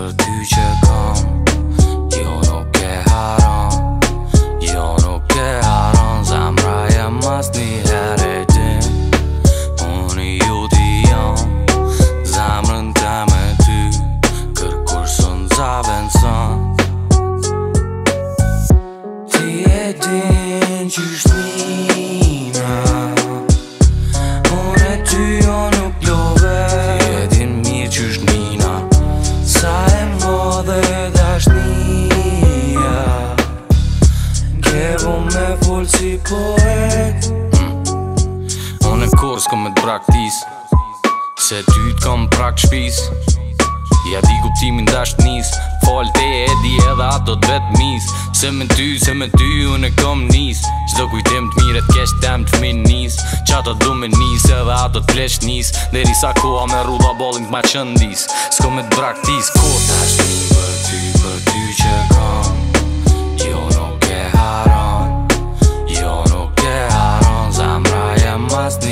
for the future kërë hmm. Unë e kërës këmë të praktis Se ty të kam prak shpis Ja di guptimin dasht nis Fol te e di edhe ato të vet mis Se me ty, se me ty unë e kam nis Qdo kujtim t'mire mire të tem nis Qa të du me nis edhe ato të nis Derisa sa koha me rruda bolin të ma qëndis Së me e të praktis Kërë për ty, për ty që ka lost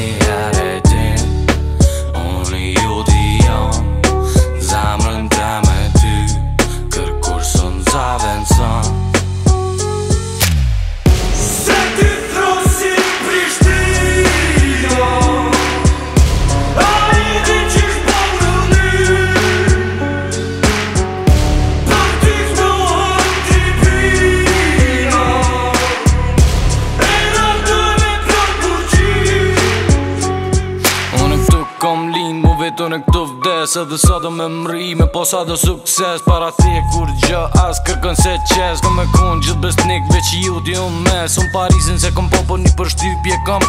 Në këtu vdes Edhe sa do me mri me posa do sukses Para ti e kur gjë as kërkën se qes Këm e kun gjithë besnik veq ju di unë mes Unë Parisin se kom po për po një përshtypje kam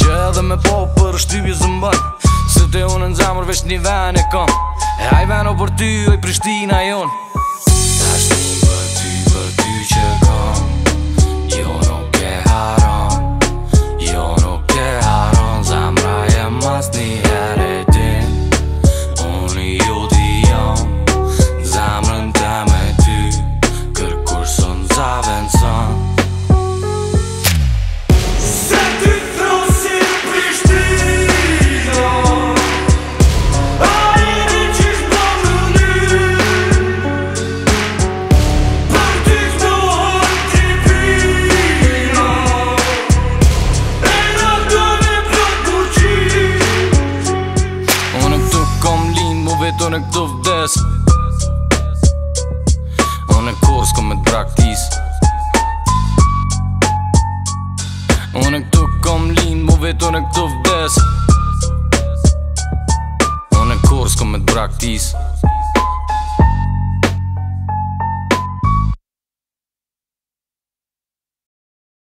Që edhe me po përshtypje zëmban Se te unë në zamur veç një ven e kam E haj ven o për ty oj Prishtina jonë Unë e këtu vdes Unë e korsë ku me traktis Unë e këtu kom linë, mu vetë unë e këtu vdes Unë e korsë ku me traktis